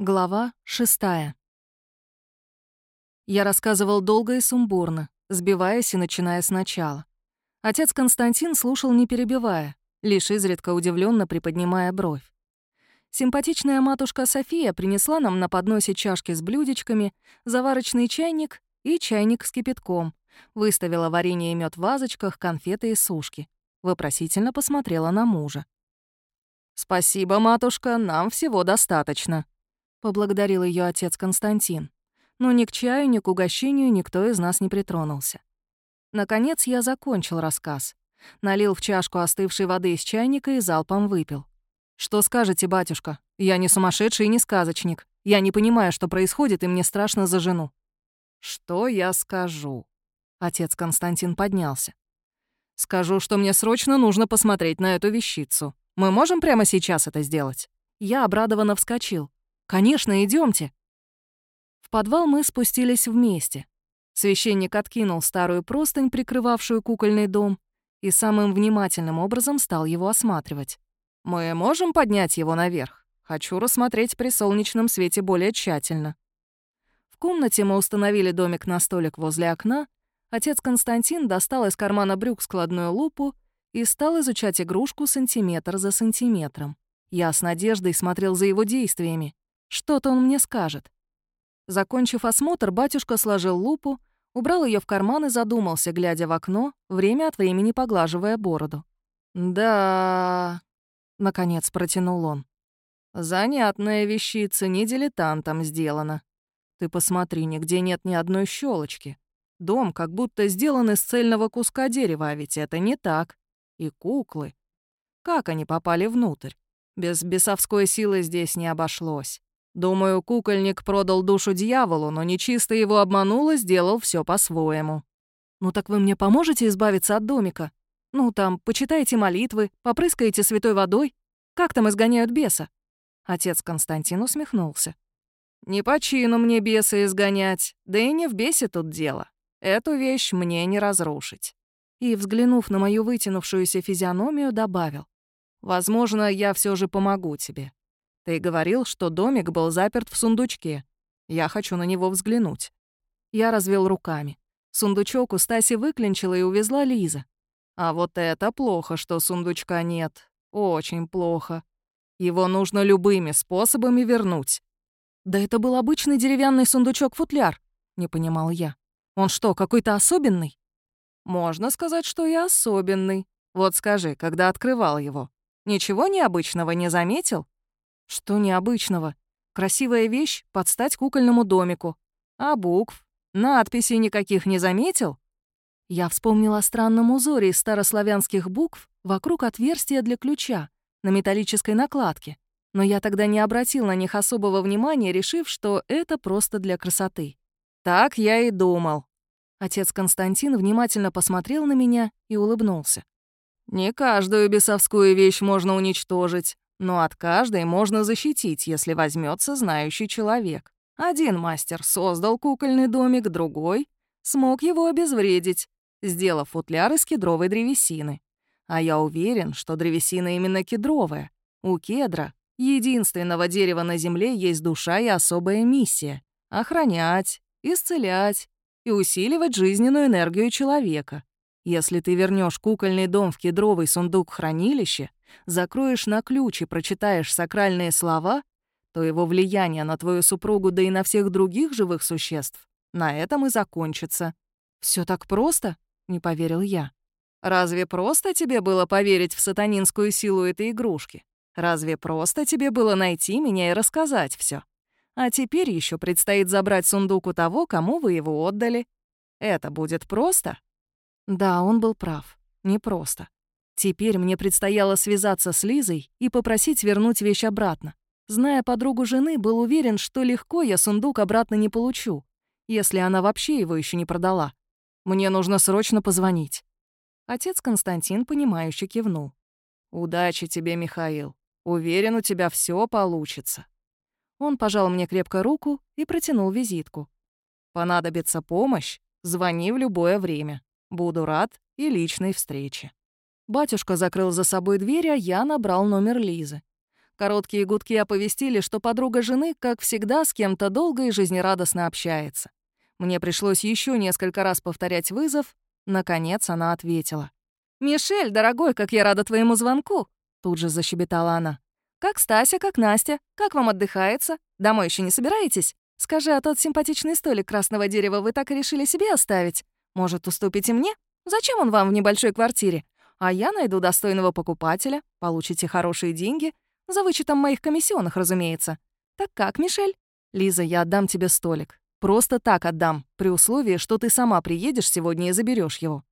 Глава шестая. Я рассказывал долго и сумбурно, сбиваясь и начиная сначала. Отец Константин слушал, не перебивая, лишь изредка удивленно приподнимая бровь. Симпатичная матушка София принесла нам на подносе чашки с блюдечками, заварочный чайник и чайник с кипятком, выставила варенье и мед в вазочках, конфеты и сушки. Вопросительно посмотрела на мужа. «Спасибо, матушка, нам всего достаточно», поблагодарил ее отец Константин. Но ни к чаю, ни к угощению никто из нас не притронулся. Наконец я закончил рассказ. Налил в чашку остывшей воды из чайника и залпом выпил. «Что скажете, батюшка? Я не сумасшедший и не сказочник. Я не понимаю, что происходит, и мне страшно за жену». «Что я скажу?» Отец Константин поднялся. «Скажу, что мне срочно нужно посмотреть на эту вещицу. Мы можем прямо сейчас это сделать?» Я обрадованно вскочил. «Конечно, идемте. В подвал мы спустились вместе. Священник откинул старую простынь, прикрывавшую кукольный дом, и самым внимательным образом стал его осматривать. «Мы можем поднять его наверх? Хочу рассмотреть при солнечном свете более тщательно». В комнате мы установили домик на столик возле окна. Отец Константин достал из кармана брюк складную лупу и стал изучать игрушку сантиметр за сантиметром. Я с надеждой смотрел за его действиями. Что-то он мне скажет. Закончив осмотр, батюшка сложил лупу, убрал ее в карман и задумался, глядя в окно, время от времени поглаживая бороду. «Да...» — наконец протянул он. «Занятная вещица, не дилетантом сделана. Ты посмотри, нигде нет ни одной щелочки. Дом как будто сделан из цельного куска дерева, а ведь это не так. И куклы. Как они попали внутрь? Без бесовской силы здесь не обошлось. Думаю, кукольник продал душу дьяволу, но нечисто его обманул и сделал все по-своему. «Ну так вы мне поможете избавиться от домика? Ну там, почитайте молитвы, попрыскаете святой водой? Как там изгоняют беса?» Отец Константин усмехнулся. «Не по чину мне беса изгонять, да и не в бесе тут дело. Эту вещь мне не разрушить». И, взглянув на мою вытянувшуюся физиономию, добавил. «Возможно, я все же помогу тебе. Ты говорил, что домик был заперт в сундучке. Я хочу на него взглянуть». Я развел руками. Сундучок у Стаси выклинчила и увезла Лиза. А вот это плохо, что сундучка нет. Очень плохо. Его нужно любыми способами вернуть. «Да это был обычный деревянный сундучок-футляр», — не понимал я. «Он что, какой-то особенный?» «Можно сказать, что и особенный. Вот скажи, когда открывал его, ничего необычного не заметил?» Что необычного? Красивая вещь под стать кукольному домику. А букв? Надписей никаких не заметил? Я вспомнила о странном узоре из старославянских букв вокруг отверстия для ключа на металлической накладке. Но я тогда не обратил на них особого внимания, решив, что это просто для красоты. Так я и думал. Отец Константин внимательно посмотрел на меня и улыбнулся. «Не каждую бесовскую вещь можно уничтожить, но от каждой можно защитить, если возьмется знающий человек. Один мастер создал кукольный домик, другой смог его обезвредить, сделав футляр из кедровой древесины. А я уверен, что древесина именно кедровая. У кедра, единственного дерева на Земле, есть душа и особая миссия — охранять, исцелять и усиливать жизненную энергию человека. Если ты вернешь кукольный дом в кедровый сундук хранилище, закроешь на ключ и прочитаешь сакральные слова, то его влияние на твою супругу, да и на всех других живых существ, на этом и закончится. Все так просто?» — не поверил я. «Разве просто тебе было поверить в сатанинскую силу этой игрушки? Разве просто тебе было найти меня и рассказать все? А теперь еще предстоит забрать сундук у того, кому вы его отдали. Это будет просто?» Да, он был прав. Непросто. Теперь мне предстояло связаться с Лизой и попросить вернуть вещь обратно. Зная подругу жены, был уверен, что легко я сундук обратно не получу, если она вообще его еще не продала. Мне нужно срочно позвонить. Отец Константин, понимающе кивнул. «Удачи тебе, Михаил. Уверен, у тебя все получится». Он пожал мне крепко руку и протянул визитку. «Понадобится помощь? Звони в любое время». Буду рад и личной встрече». Батюшка закрыл за собой дверь, а я набрал номер Лизы. Короткие гудки оповестили, что подруга жены, как всегда, с кем-то долго и жизнерадостно общается. Мне пришлось еще несколько раз повторять вызов. Наконец она ответила. «Мишель, дорогой, как я рада твоему звонку!» Тут же защебетала она. «Как Стася, как Настя? Как вам отдыхается? Домой еще не собираетесь? Скажи, а тот симпатичный столик красного дерева вы так и решили себе оставить? Может, уступите мне? Зачем он вам в небольшой квартире? А я найду достойного покупателя, получите хорошие деньги, за вычетом моих комиссионных, разумеется. Так как, Мишель? Лиза, я отдам тебе столик. Просто так отдам, при условии, что ты сама приедешь сегодня и заберешь его.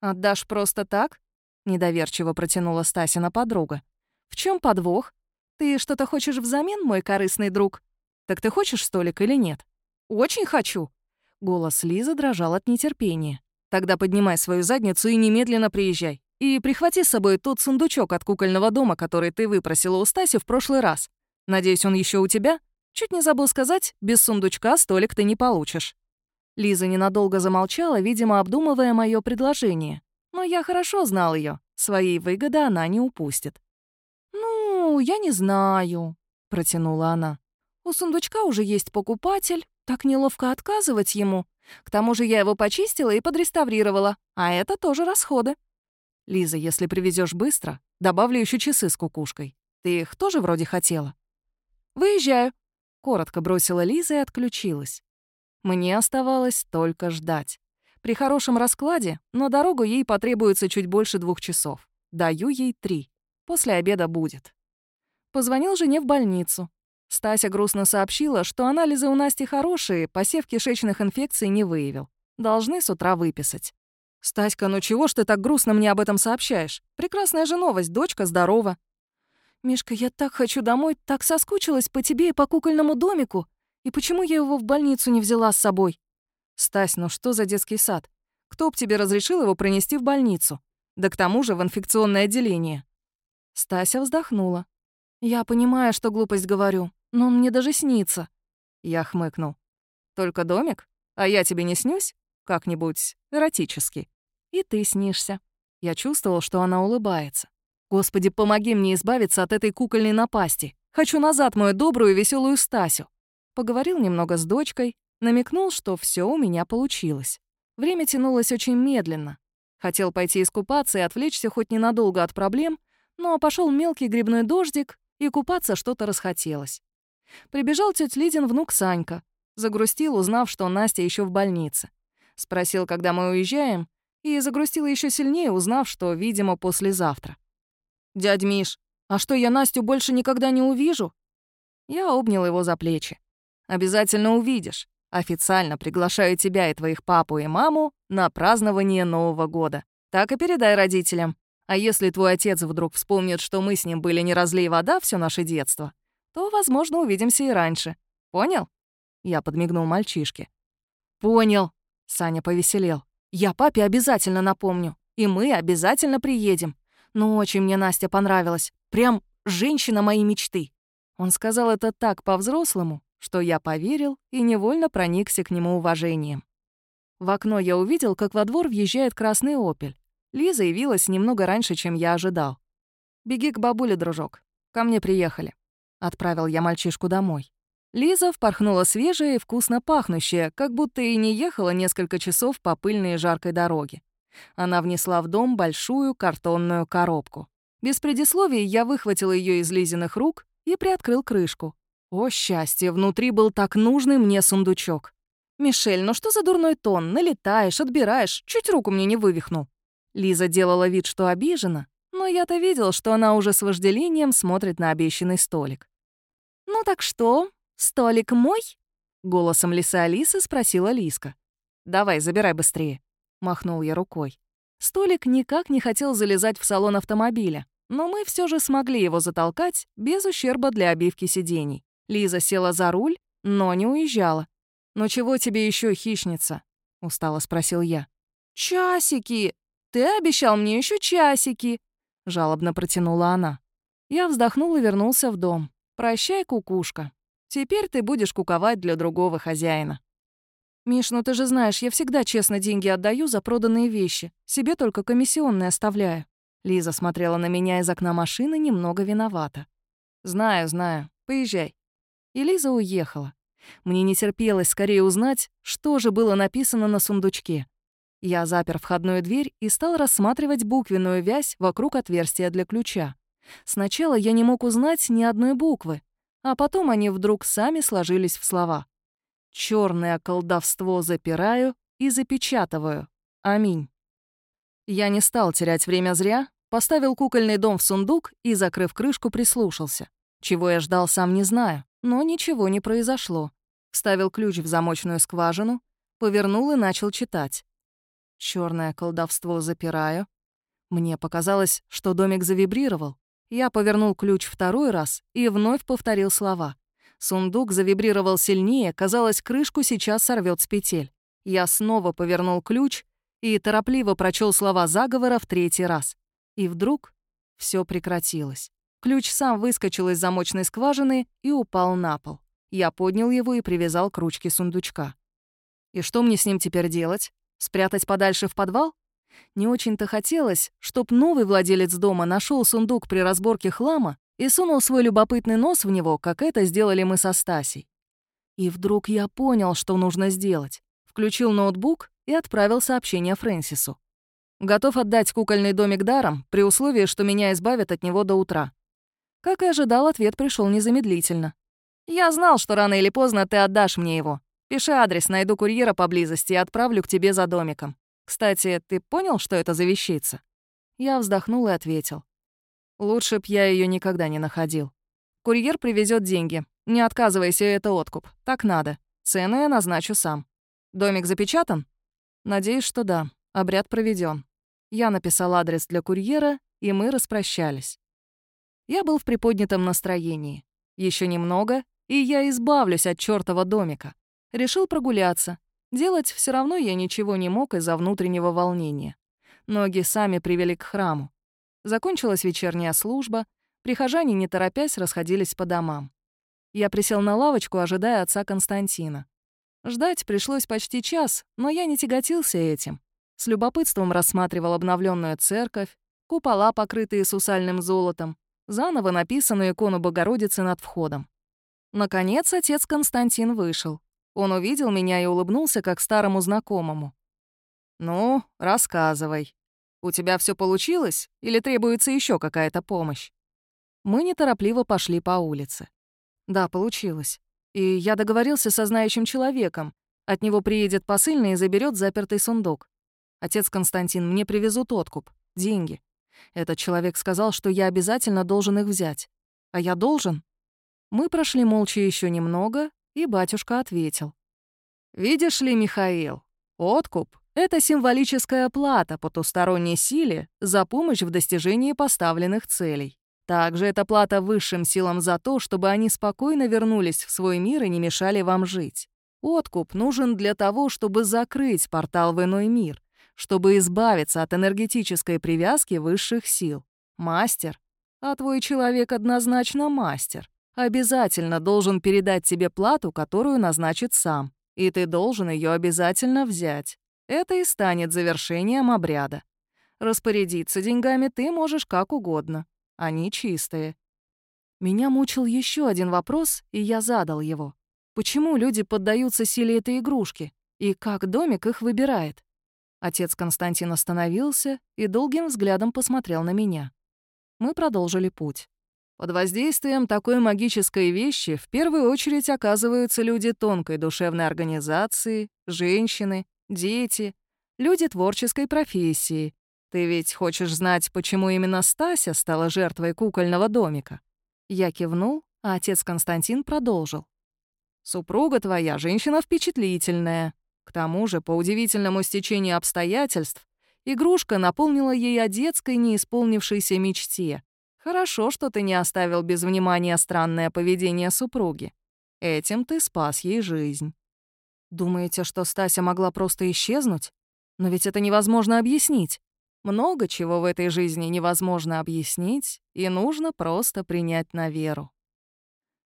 Отдашь просто так? Недоверчиво протянула Стасина подруга. В чем подвох? Ты что-то хочешь взамен, мой корыстный друг? Так ты хочешь столик или нет? Очень хочу. Голос Лизы дрожал от нетерпения. Тогда поднимай свою задницу и немедленно приезжай. И прихвати с собой тот сундучок от кукольного дома, который ты выпросила у Стаси в прошлый раз. Надеюсь, он еще у тебя? Чуть не забыл сказать, без сундучка столик ты не получишь». Лиза ненадолго замолчала, видимо, обдумывая мое предложение. Но я хорошо знал ее. Своей выгоды она не упустит. «Ну, я не знаю», — протянула она. «У сундучка уже есть покупатель. Так неловко отказывать ему. К тому же я его почистила и подреставрировала, а это тоже расходы». Лиза, если привезешь быстро, добавлю еще часы с кукушкой. Ты их тоже вроде хотела. Выезжаю. Коротко бросила Лиза и отключилась. Мне оставалось только ждать. При хорошем раскладе на дорогу ей потребуется чуть больше двух часов. Даю ей три. После обеда будет. Позвонил жене в больницу. Стася грустно сообщила, что анализы у Насти хорошие, посев кишечных инфекций не выявил. Должны с утра выписать. «Стаська, ну чего ж ты так грустно мне об этом сообщаешь? Прекрасная же новость, дочка здорова». «Мишка, я так хочу домой, так соскучилась по тебе и по кукольному домику. И почему я его в больницу не взяла с собой?» «Стась, ну что за детский сад? Кто б тебе разрешил его принести в больницу? Да к тому же в инфекционное отделение». Стася вздохнула. «Я понимаю, что глупость говорю, но он мне даже снится». Я хмыкнул. «Только домик? А я тебе не снюсь? Как-нибудь эротически?» И ты снишься. Я чувствовал, что она улыбается. Господи, помоги мне избавиться от этой кукольной напасти. Хочу назад мою добрую и веселую Стасю. Поговорил немного с дочкой, намекнул, что все у меня получилось. Время тянулось очень медленно. Хотел пойти искупаться и отвлечься хоть ненадолго от проблем, но пошел мелкий грибной дождик, и купаться что-то расхотелось. Прибежал тетя Лидин внук Санька. Загрустил, узнав, что Настя еще в больнице. Спросил, когда мы уезжаем, и загрустила еще сильнее, узнав, что, видимо, послезавтра. «Дядь Миш, а что, я Настю больше никогда не увижу?» Я обнял его за плечи. «Обязательно увидишь. Официально приглашаю тебя и твоих папу и маму на празднование Нового года. Так и передай родителям. А если твой отец вдруг вспомнит, что мы с ним были не разлей вода все наше детство, то, возможно, увидимся и раньше. Понял?» Я подмигнул мальчишке. «Понял», — Саня повеселел. Я папе обязательно напомню, и мы обязательно приедем. Ну, очень мне Настя понравилась. Прям женщина моей мечты». Он сказал это так по-взрослому, что я поверил и невольно проникся к нему уважением. В окно я увидел, как во двор въезжает красный «Опель». Лиза явилась немного раньше, чем я ожидал. «Беги к бабуле, дружок. Ко мне приехали». Отправил я мальчишку домой. Лиза впорхнула свежая и вкусно пахнущая, как будто и не ехала несколько часов по пыльной и жаркой дороге. Она внесла в дом большую картонную коробку. Без предисловий я выхватил ее из Лизиных рук и приоткрыл крышку. О, счастье, внутри был так нужный мне сундучок. «Мишель, ну что за дурной тон? Налетаешь, отбираешь, чуть руку мне не вывихнул». Лиза делала вид, что обижена, но я-то видел, что она уже с вожделением смотрит на обещанный столик. «Ну так что, «Столик мой?» — голосом лиса Алисы спросила Лиска. «Давай, забирай быстрее», — махнул я рукой. Столик никак не хотел залезать в салон автомобиля, но мы все же смогли его затолкать без ущерба для обивки сидений. Лиза села за руль, но не уезжала. «Ну чего тебе еще, хищница?» — устало спросил я. «Часики! Ты обещал мне еще часики!» — жалобно протянула она. Я вздохнул и вернулся в дом. «Прощай, кукушка». Теперь ты будешь куковать для другого хозяина. Миш, ну ты же знаешь, я всегда честно деньги отдаю за проданные вещи. Себе только комиссионные оставляю. Лиза смотрела на меня из окна машины немного виновата. «Знаю, знаю. Поезжай». И Лиза уехала. Мне не терпелось скорее узнать, что же было написано на сундучке. Я запер входную дверь и стал рассматривать буквенную вязь вокруг отверстия для ключа. Сначала я не мог узнать ни одной буквы, а потом они вдруг сами сложились в слова. «Чёрное колдовство запираю и запечатываю. Аминь». Я не стал терять время зря, поставил кукольный дом в сундук и, закрыв крышку, прислушался. Чего я ждал, сам не знаю, но ничего не произошло. Вставил ключ в замочную скважину, повернул и начал читать. Чёрное колдовство запираю. Мне показалось, что домик завибрировал. Я повернул ключ второй раз и вновь повторил слова. Сундук завибрировал сильнее, казалось, крышку сейчас сорвет с петель. Я снова повернул ключ и торопливо прочел слова заговора в третий раз. И вдруг все прекратилось. Ключ сам выскочил из замочной скважины и упал на пол. Я поднял его и привязал к ручке сундучка. И что мне с ним теперь делать? Спрятать подальше в подвал? Не очень-то хотелось, чтоб новый владелец дома нашел сундук при разборке хлама и сунул свой любопытный нос в него, как это сделали мы со Стасей. И вдруг я понял, что нужно сделать. Включил ноутбук и отправил сообщение Фрэнсису. Готов отдать кукольный домик даром, при условии, что меня избавят от него до утра. Как и ожидал, ответ пришел незамедлительно. «Я знал, что рано или поздно ты отдашь мне его. Пиши адрес, найду курьера поблизости и отправлю к тебе за домиком. Кстати, ты понял, что это за вещица?» Я вздохнул и ответил. «Лучше б я ее никогда не находил. Курьер привезет деньги. Не отказывайся, это откуп. Так надо. Цены я назначу сам. Домик запечатан? Надеюсь, что да. Обряд проведен. Я написал адрес для курьера, и мы распрощались. Я был в приподнятом настроении. Еще немного, и я избавлюсь от чёртова домика. Решил прогуляться, Делать все равно я ничего не мог из-за внутреннего волнения. Ноги сами привели к храму. Закончилась вечерняя служба, прихожане, не торопясь, расходились по домам. Я присел на лавочку, ожидая отца Константина. Ждать пришлось почти час, но я не тяготился этим. С любопытством рассматривал обновленную церковь, купола, покрытые сусальным золотом, заново написанную икону Богородицы над входом. Наконец отец Константин вышел. Он увидел меня и улыбнулся, как старому знакомому. «Ну, рассказывай. У тебя все получилось или требуется еще какая-то помощь?» Мы неторопливо пошли по улице. «Да, получилось. И я договорился со знающим человеком. От него приедет посыльный и заберет запертый сундук. Отец Константин, мне привезут откуп, деньги. Этот человек сказал, что я обязательно должен их взять. А я должен?» Мы прошли молча еще немного, и батюшка ответил. «Видишь ли, Михаил, откуп — это символическая плата потусторонней силе за помощь в достижении поставленных целей. Также это плата высшим силам за то, чтобы они спокойно вернулись в свой мир и не мешали вам жить. Откуп нужен для того, чтобы закрыть портал в иной мир, чтобы избавиться от энергетической привязки высших сил. Мастер. А твой человек однозначно мастер обязательно должен передать тебе плату, которую назначит сам. И ты должен ее обязательно взять. Это и станет завершением обряда. Распорядиться деньгами ты можешь как угодно. Они чистые. Меня мучил еще один вопрос, и я задал его. Почему люди поддаются силе этой игрушки? И как домик их выбирает? Отец Константин остановился и долгим взглядом посмотрел на меня. Мы продолжили путь. Под воздействием такой магической вещи в первую очередь оказываются люди тонкой душевной организации, женщины, дети, люди творческой профессии. Ты ведь хочешь знать, почему именно Стася стала жертвой кукольного домика? Я кивнул, а отец Константин продолжил. Супруга твоя женщина впечатлительная. К тому же, по удивительному стечению обстоятельств, игрушка наполнила ей о детской неисполнившейся мечте Хорошо, что ты не оставил без внимания странное поведение супруги. Этим ты спас ей жизнь. Думаете, что Стася могла просто исчезнуть? Но ведь это невозможно объяснить. Много чего в этой жизни невозможно объяснить, и нужно просто принять на веру.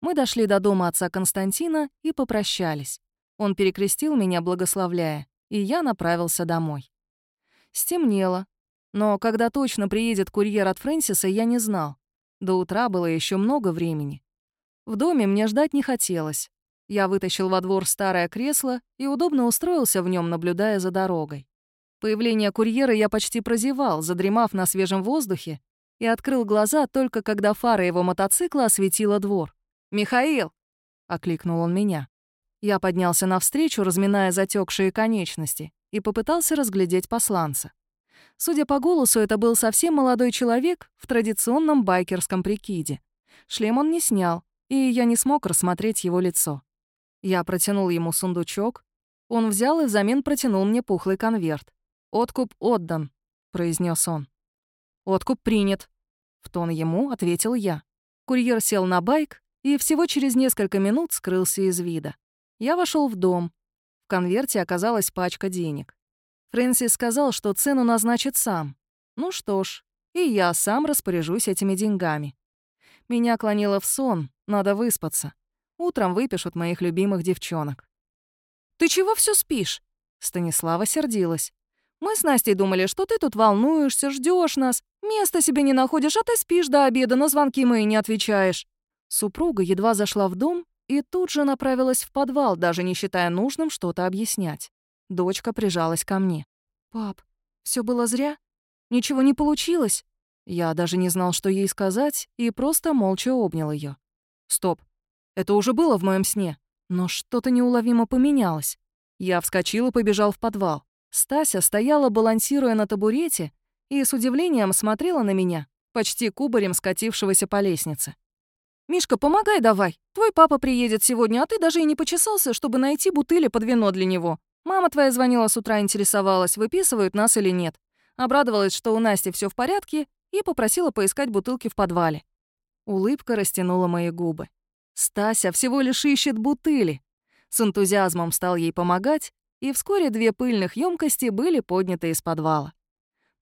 Мы дошли до дома отца Константина и попрощались. Он перекрестил меня, благословляя, и я направился домой. Стемнело, но когда точно приедет курьер от Фрэнсиса, я не знал. До утра было еще много времени. В доме мне ждать не хотелось. Я вытащил во двор старое кресло и удобно устроился в нем, наблюдая за дорогой. Появление курьера я почти прозевал, задремав на свежем воздухе, и открыл глаза только когда фара его мотоцикла осветила двор. «Михаил!» — окликнул он меня. Я поднялся навстречу, разминая затекшие конечности, и попытался разглядеть посланца. Судя по голосу, это был совсем молодой человек в традиционном байкерском прикиде. Шлем он не снял, и я не смог рассмотреть его лицо. Я протянул ему сундучок. Он взял и взамен протянул мне пухлый конверт. «Откуп отдан», — произнес он. «Откуп принят», — в тон ему ответил я. Курьер сел на байк и всего через несколько минут скрылся из вида. Я вошел в дом. В конверте оказалась пачка денег. Фрэнсис сказал, что цену назначит сам. Ну что ж, и я сам распоряжусь этими деньгами. Меня клонило в сон, надо выспаться. Утром выпишут моих любимых девчонок. «Ты чего все спишь?» Станислава сердилась. «Мы с Настей думали, что ты тут волнуешься, ждешь нас, места себе не находишь, а ты спишь до обеда, на звонки мои не отвечаешь». Супруга едва зашла в дом и тут же направилась в подвал, даже не считая нужным что-то объяснять. Дочка прижалась ко мне. «Пап, все было зря? Ничего не получилось?» Я даже не знал, что ей сказать, и просто молча обнял ее. «Стоп, это уже было в моем сне. Но что-то неуловимо поменялось. Я вскочил и побежал в подвал. Стася стояла, балансируя на табурете, и с удивлением смотрела на меня, почти кубарем скатившегося по лестнице. «Мишка, помогай давай. Твой папа приедет сегодня, а ты даже и не почесался, чтобы найти бутыли под вино для него. Мама твоя звонила с утра, интересовалась, выписывают нас или нет. Обрадовалась, что у Насти все в порядке, и попросила поискать бутылки в подвале. Улыбка растянула мои губы. Стася всего лишь ищет бутыли. С энтузиазмом стал ей помогать, и вскоре две пыльных емкости были подняты из подвала.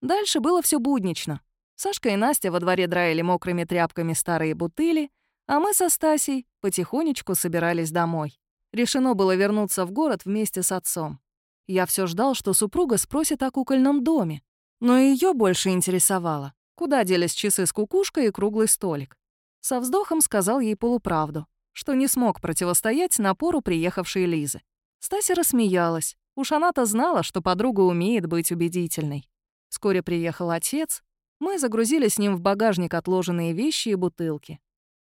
Дальше было все буднично. Сашка и Настя во дворе драили мокрыми тряпками старые бутыли, а мы со Стасей потихонечку собирались домой. Решено было вернуться в город вместе с отцом. Я все ждал, что супруга спросит о кукольном доме, но ее больше интересовало, куда делись часы с кукушкой и круглый столик. Со вздохом сказал ей полуправду, что не смог противостоять напору приехавшей Лизы. Стася рассмеялась. Уж она-то знала, что подруга умеет быть убедительной. Вскоре приехал отец. Мы загрузили с ним в багажник отложенные вещи и бутылки.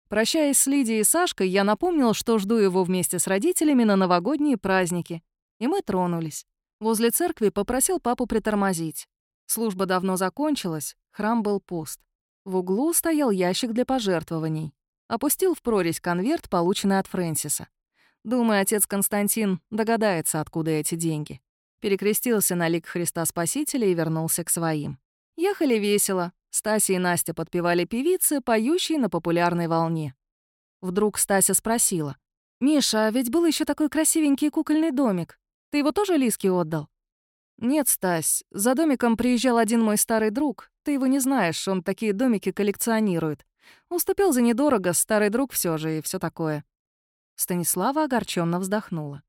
Прощаясь с Лидией и Сашкой, я напомнил, что жду его вместе с родителями на новогодние праздники. И мы тронулись. Возле церкви попросил папу притормозить. Служба давно закончилась, храм был пуст. В углу стоял ящик для пожертвований. Опустил в прорезь конверт, полученный от Фрэнсиса. Думаю, отец Константин догадается, откуда эти деньги. Перекрестился на лик Христа Спасителя и вернулся к своим. Ехали весело. Стася и Настя подпевали певицы, поющие на популярной волне. Вдруг Стася спросила. «Миша, а ведь был еще такой красивенький кукольный домик. Ты его тоже Лиске отдал?» «Нет, Стась, за домиком приезжал один мой старый друг. Ты его не знаешь, он такие домики коллекционирует. Уступил за недорого, старый друг все же и все такое». Станислава огорченно вздохнула.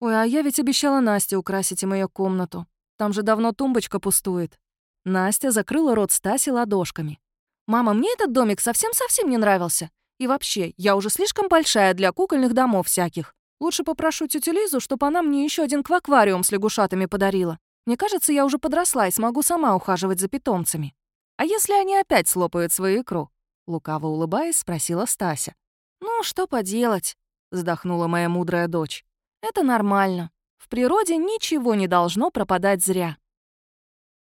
«Ой, а я ведь обещала Насте украсить им ее комнату. Там же давно тумбочка пустует». Настя закрыла рот Стаси ладошками. «Мама, мне этот домик совсем-совсем не нравился. И вообще, я уже слишком большая для кукольных домов всяких. Лучше попрошу тетю Лизу, чтобы она мне еще один кваквариум с лягушатами подарила. Мне кажется, я уже подросла и смогу сама ухаживать за питомцами. А если они опять слопают свою икру?» Лукаво улыбаясь, спросила Стася. «Ну, что поделать?» — вздохнула моя мудрая дочь. «Это нормально. В природе ничего не должно пропадать зря».